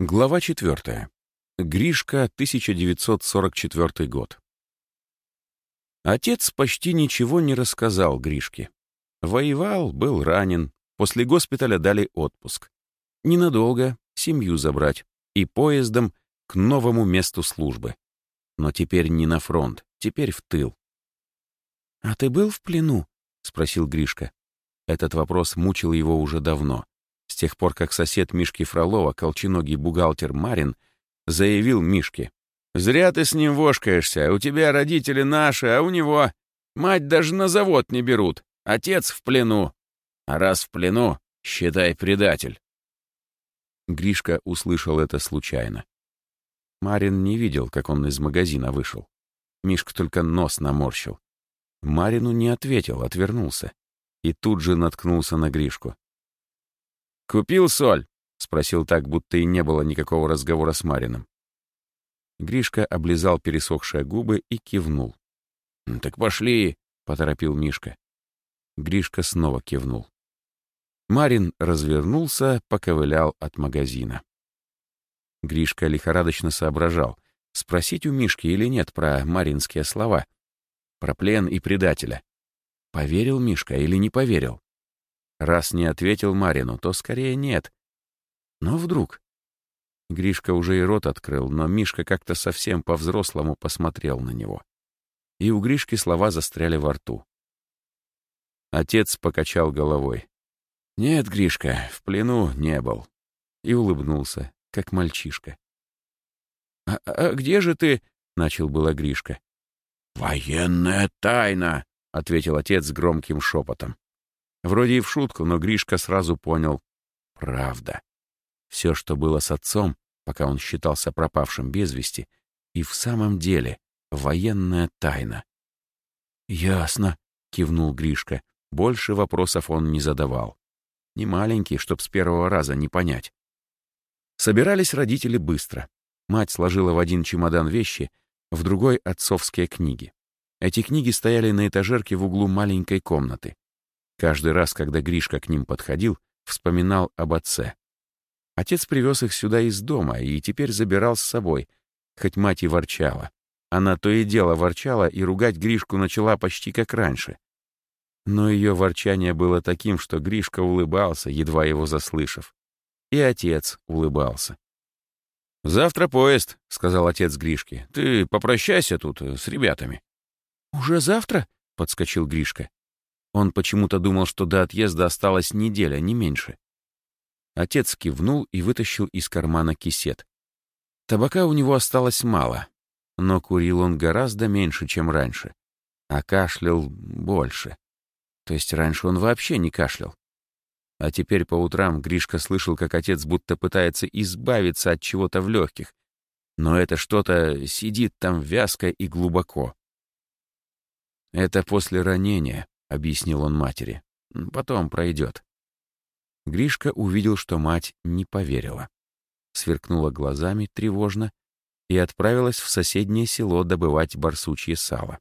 Глава 4. Гришка, 1944 год. Отец почти ничего не рассказал Гришке. Воевал, был ранен, после госпиталя дали отпуск. Ненадолго, семью забрать и поездом к новому месту службы. Но теперь не на фронт, теперь в тыл. «А ты был в плену?» — спросил Гришка. Этот вопрос мучил его уже давно с тех пор, как сосед Мишки Фролова, колченогий бухгалтер Марин, заявил Мишке. «Зря ты с ним вошкаешься, у тебя родители наши, а у него... Мать даже на завод не берут, отец в плену. А раз в плену, считай предатель». Гришка услышал это случайно. Марин не видел, как он из магазина вышел. Мишка только нос наморщил. Марину не ответил, отвернулся. И тут же наткнулся на Гришку. «Купил соль?» — спросил так, будто и не было никакого разговора с Марином. Гришка облизал пересохшие губы и кивнул. «Так пошли!» — поторопил Мишка. Гришка снова кивнул. Марин развернулся, поковылял от магазина. Гришка лихорадочно соображал, спросить у Мишки или нет про маринские слова, про плен и предателя. Поверил Мишка или не поверил? Раз не ответил Марину, то скорее нет. Но вдруг... Гришка уже и рот открыл, но Мишка как-то совсем по-взрослому посмотрел на него. И у Гришки слова застряли во рту. Отец покачал головой. «Нет, Гришка, в плену не был». И улыбнулся, как мальчишка. «А, а где же ты?» — начал было Гришка. «Военная тайна!» — ответил отец громким шепотом. Вроде и в шутку, но Гришка сразу понял — правда. Все, что было с отцом, пока он считался пропавшим без вести, и в самом деле военная тайна. «Ясно», — кивнул Гришка. Больше вопросов он не задавал. Не маленький, чтоб с первого раза не понять. Собирались родители быстро. Мать сложила в один чемодан вещи, в другой — отцовские книги. Эти книги стояли на этажерке в углу маленькой комнаты. Каждый раз, когда Гришка к ним подходил, вспоминал об отце. Отец привез их сюда из дома и теперь забирал с собой, хоть мать и ворчала. Она то и дело ворчала и ругать Гришку начала почти как раньше. Но ее ворчание было таким, что Гришка улыбался, едва его заслышав. И отец улыбался. «Завтра поезд», — сказал отец Гришке. «Ты попрощайся тут э, с ребятами». «Уже завтра?» — подскочил Гришка. Он почему-то думал, что до отъезда осталась неделя, не меньше. Отец кивнул и вытащил из кармана кисет. Табака у него осталось мало, но курил он гораздо меньше, чем раньше, а кашлял больше. То есть раньше он вообще не кашлял. А теперь по утрам Гришка слышал, как отец будто пытается избавиться от чего-то в легких, но это что-то сидит там вязко и глубоко. Это после ранения, — объяснил он матери. «Потом пройдет». Гришка увидел, что мать не поверила. Сверкнула глазами тревожно и отправилась в соседнее село добывать барсучье сало.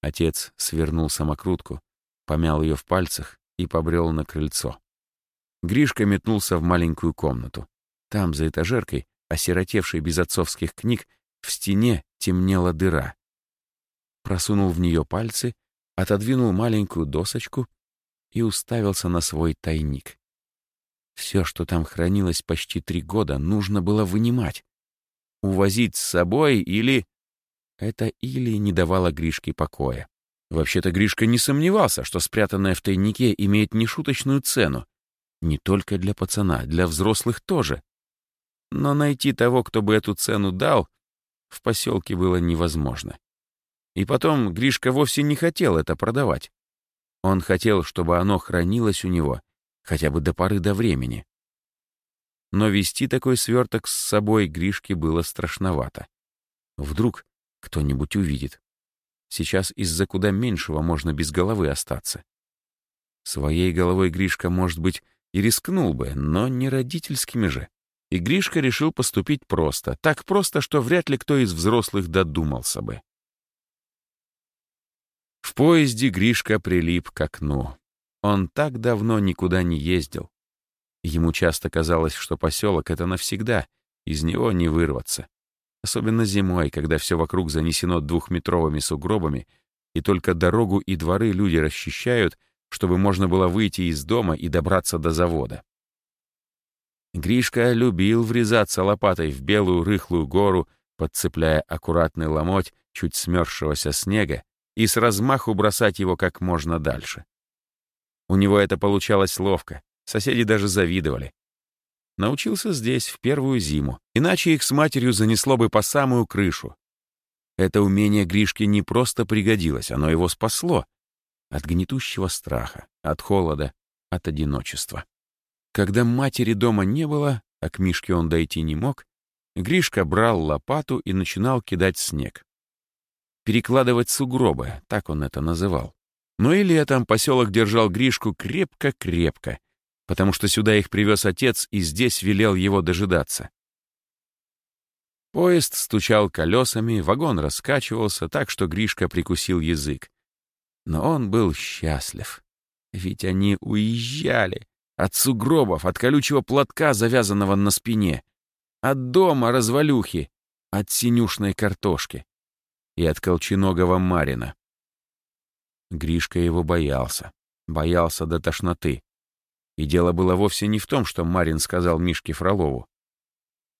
Отец свернул самокрутку, помял ее в пальцах и побрел на крыльцо. Гришка метнулся в маленькую комнату. Там, за этажеркой, осиротевшей без отцовских книг, в стене темнела дыра. Просунул в нее пальцы отодвинул маленькую досочку и уставился на свой тайник. Все, что там хранилось почти три года, нужно было вынимать. Увозить с собой или... Это или не давало Гришке покоя. Вообще-то Гришка не сомневался, что спрятанное в тайнике имеет нешуточную цену. Не только для пацана, для взрослых тоже. Но найти того, кто бы эту цену дал, в поселке было невозможно. И потом Гришка вовсе не хотел это продавать. Он хотел, чтобы оно хранилось у него хотя бы до поры до времени. Но вести такой сверток с собой Гришке было страшновато. Вдруг кто-нибудь увидит. Сейчас из-за куда меньшего можно без головы остаться. Своей головой Гришка, может быть, и рискнул бы, но не родительскими же. И Гришка решил поступить просто, так просто, что вряд ли кто из взрослых додумался бы. В поезде Гришка прилип к окну. Он так давно никуда не ездил. Ему часто казалось, что поселок — это навсегда, из него не вырваться. Особенно зимой, когда все вокруг занесено двухметровыми сугробами, и только дорогу и дворы люди расчищают, чтобы можно было выйти из дома и добраться до завода. Гришка любил врезаться лопатой в белую рыхлую гору, подцепляя аккуратный ломоть чуть смерзшегося снега и с размаху бросать его как можно дальше. У него это получалось ловко, соседи даже завидовали. Научился здесь в первую зиму, иначе их с матерью занесло бы по самую крышу. Это умение Гришке не просто пригодилось, оно его спасло от гнетущего страха, от холода, от одиночества. Когда матери дома не было, а к Мишке он дойти не мог, Гришка брал лопату и начинал кидать снег. Перекладывать сугробы, так он это называл. Но и летом поселок держал Гришку крепко-крепко, потому что сюда их привез отец и здесь велел его дожидаться. Поезд стучал колесами, вагон раскачивался так, что Гришка прикусил язык. Но он был счастлив. Ведь они уезжали. От сугробов, от колючего платка, завязанного на спине. От дома развалюхи. От синюшной картошки. И от колченогого Марина. Гришка его боялся. Боялся до тошноты. И дело было вовсе не в том, что Марин сказал Мишке Фролову.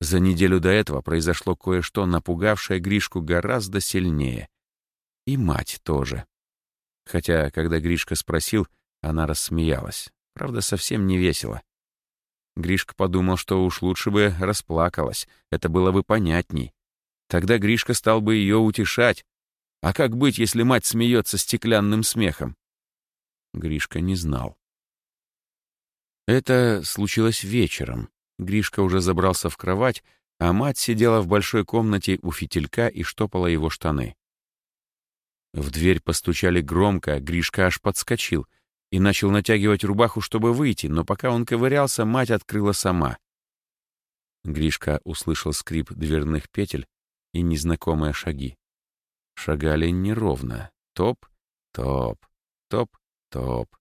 За неделю до этого произошло кое-что, напугавшее Гришку гораздо сильнее. И мать тоже. Хотя, когда Гришка спросил, она рассмеялась. Правда, совсем не весело. Гришка подумал, что уж лучше бы расплакалась. Это было бы понятней. Тогда Гришка стал бы ее утешать. А как быть, если мать смеется стеклянным смехом? Гришка не знал. Это случилось вечером. Гришка уже забрался в кровать, а мать сидела в большой комнате у фитилька и штопала его штаны. В дверь постучали громко, Гришка аж подскочил и начал натягивать рубаху, чтобы выйти, но пока он ковырялся, мать открыла сама. Гришка услышал скрип дверных петель и незнакомые шаги. Шагали неровно. Топ, топ, топ, топ.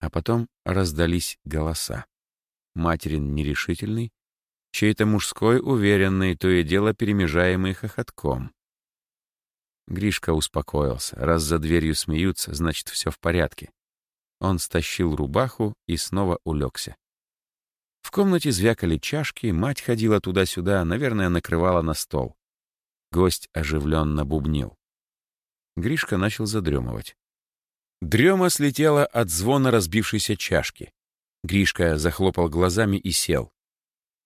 А потом раздались голоса. Материн нерешительный, чей-то мужской уверенный, то и дело перемежаемый хохотком. Гришка успокоился. Раз за дверью смеются, значит, все в порядке. Он стащил рубаху и снова улегся. В комнате звякали чашки, мать ходила туда-сюда, наверное, накрывала на стол. Гость оживленно бубнил. Гришка начал задремывать. Дрема слетела от звона разбившейся чашки. Гришка захлопал глазами и сел.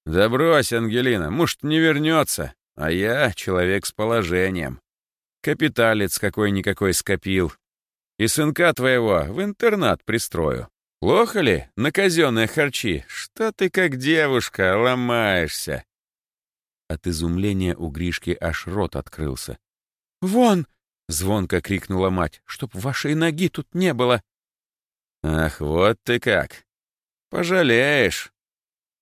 «Да брось, Ангелина, может, не вернется, а я человек с положением. Капиталец какой-никакой скопил. И сынка твоего в интернат пристрою. Плохо ли на казенные харчи? Что ты как девушка ломаешься?» От изумления у Гришки аж рот открылся. «Вон!» — звонко крикнула мать, — «чтоб вашей ноги тут не было». «Ах, вот ты как! Пожалеешь!»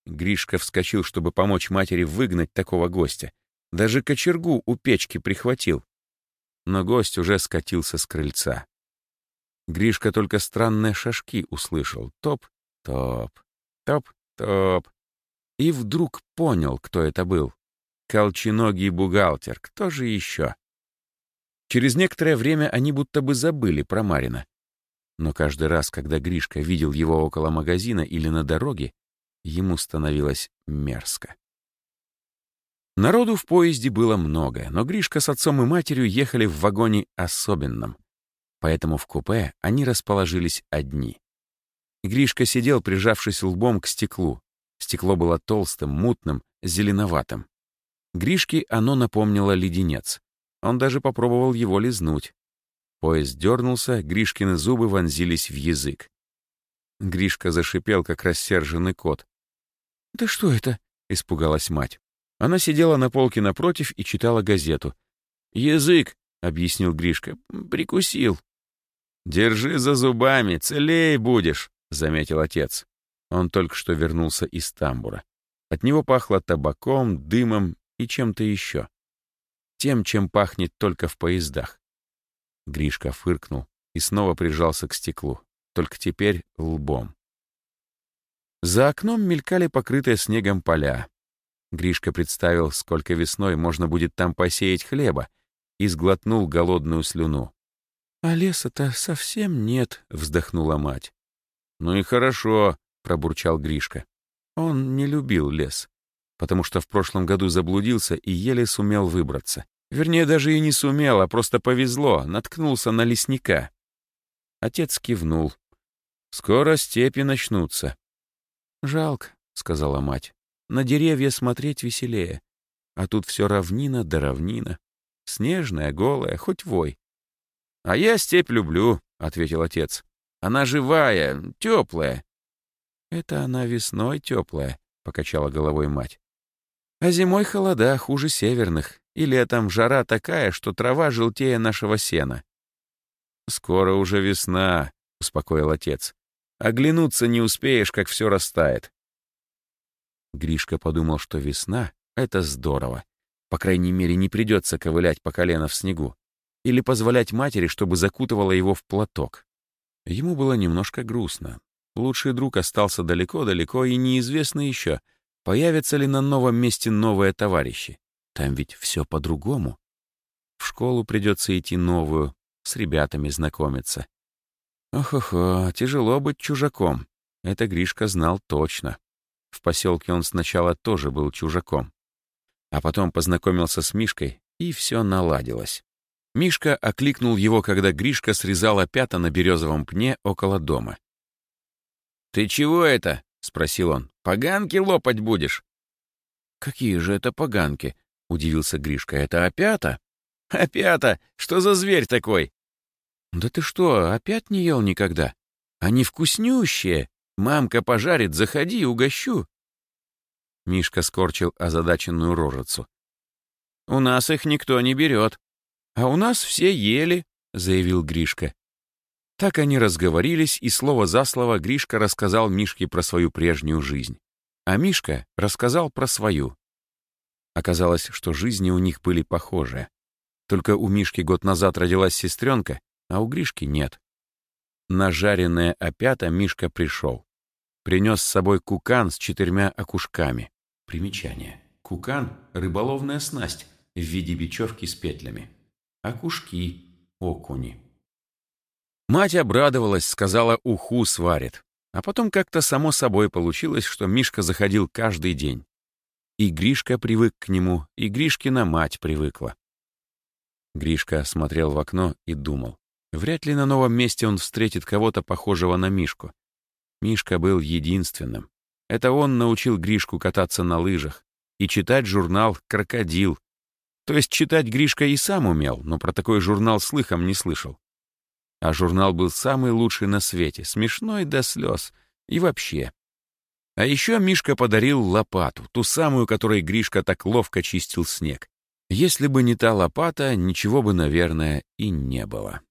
Гришка вскочил, чтобы помочь матери выгнать такого гостя. Даже кочергу у печки прихватил но гость уже скатился с крыльца. Гришка только странные шажки услышал. Топ, топ, топ, топ. И вдруг понял, кто это был. Колченогий бухгалтер. Кто же еще? Через некоторое время они будто бы забыли про Марина. Но каждый раз, когда Гришка видел его около магазина или на дороге, ему становилось мерзко. Народу в поезде было много, но Гришка с отцом и матерью ехали в вагоне особенном. Поэтому в купе они расположились одни. Гришка сидел, прижавшись лбом к стеклу. Стекло было толстым, мутным, зеленоватым. Гришке оно напомнило леденец. Он даже попробовал его лизнуть. Поезд дернулся, Гришкины зубы вонзились в язык. Гришка зашипел, как рассерженный кот. «Да что это?» — испугалась мать. Она сидела на полке напротив и читала газету. «Язык», — объяснил Гришка, — «прикусил». «Держи за зубами, целей будешь», — заметил отец. Он только что вернулся из тамбура. От него пахло табаком, дымом и чем-то еще. Тем, чем пахнет только в поездах. Гришка фыркнул и снова прижался к стеклу, только теперь лбом. За окном мелькали покрытые снегом поля. Гришка представил, сколько весной можно будет там посеять хлеба, и сглотнул голодную слюну. «А леса-то совсем нет», — вздохнула мать. «Ну и хорошо», — пробурчал Гришка. Он не любил лес, потому что в прошлом году заблудился и еле сумел выбраться. Вернее, даже и не сумел, а просто повезло, наткнулся на лесника. Отец кивнул. «Скоро степи начнутся». «Жалко», — сказала мать. «На деревья смотреть веселее. А тут все равнина да равнина. Снежная, голая, хоть вой». «А я степь люблю», — ответил отец. «Она живая, теплая». «Это она весной теплая», — покачала головой мать. «А зимой холода хуже северных, и летом жара такая, что трава желтее нашего сена». «Скоро уже весна», — успокоил отец. «Оглянуться не успеешь, как все растает». Гришка подумал, что весна — это здорово. По крайней мере, не придется ковылять по колено в снегу или позволять матери, чтобы закутывала его в платок. Ему было немножко грустно. Лучший друг остался далеко-далеко, и неизвестно еще, появятся ли на новом месте новые товарищи. Там ведь все по-другому. В школу придется идти новую, с ребятами знакомиться. Ох-охо, тяжело быть чужаком. Это Гришка знал точно. В поселке он сначала тоже был чужаком. А потом познакомился с Мишкой, и все наладилось. Мишка окликнул его, когда Гришка срезал опята на березовом пне около дома. «Ты чего это?» — спросил он. «Поганки лопать будешь?» «Какие же это поганки?» — удивился Гришка. «Это опята?» «Опята! Что за зверь такой?» «Да ты что, опять не ел никогда? Они вкуснющие! Мамка пожарит, заходи, угощу!» Мишка скорчил озадаченную рожицу. «У нас их никто не берет. А у нас все ели», — заявил Гришка. Так они разговорились, и слово за слово Гришка рассказал Мишке про свою прежнюю жизнь. А Мишка рассказал про свою. Оказалось, что жизни у них были похожие. Только у Мишки год назад родилась сестренка, а у Гришки нет. На жареное опята Мишка пришел. Принес с собой кукан с четырьмя окушками. Примечание. Кукан — рыболовная снасть в виде бечевки с петлями. Окушки — окуни. Мать обрадовалась, сказала, уху сварит. А потом как-то само собой получилось, что Мишка заходил каждый день. И Гришка привык к нему, и Гришкина мать привыкла. Гришка смотрел в окно и думал. Вряд ли на новом месте он встретит кого-то похожего на Мишку. Мишка был единственным. Это он научил Гришку кататься на лыжах и читать журнал «Крокодил». То есть читать Гришка и сам умел, но про такой журнал слыхом не слышал. А журнал был самый лучший на свете, смешной до слез. И вообще. А еще Мишка подарил лопату, ту самую, которой Гришка так ловко чистил снег. Если бы не та лопата, ничего бы, наверное, и не было.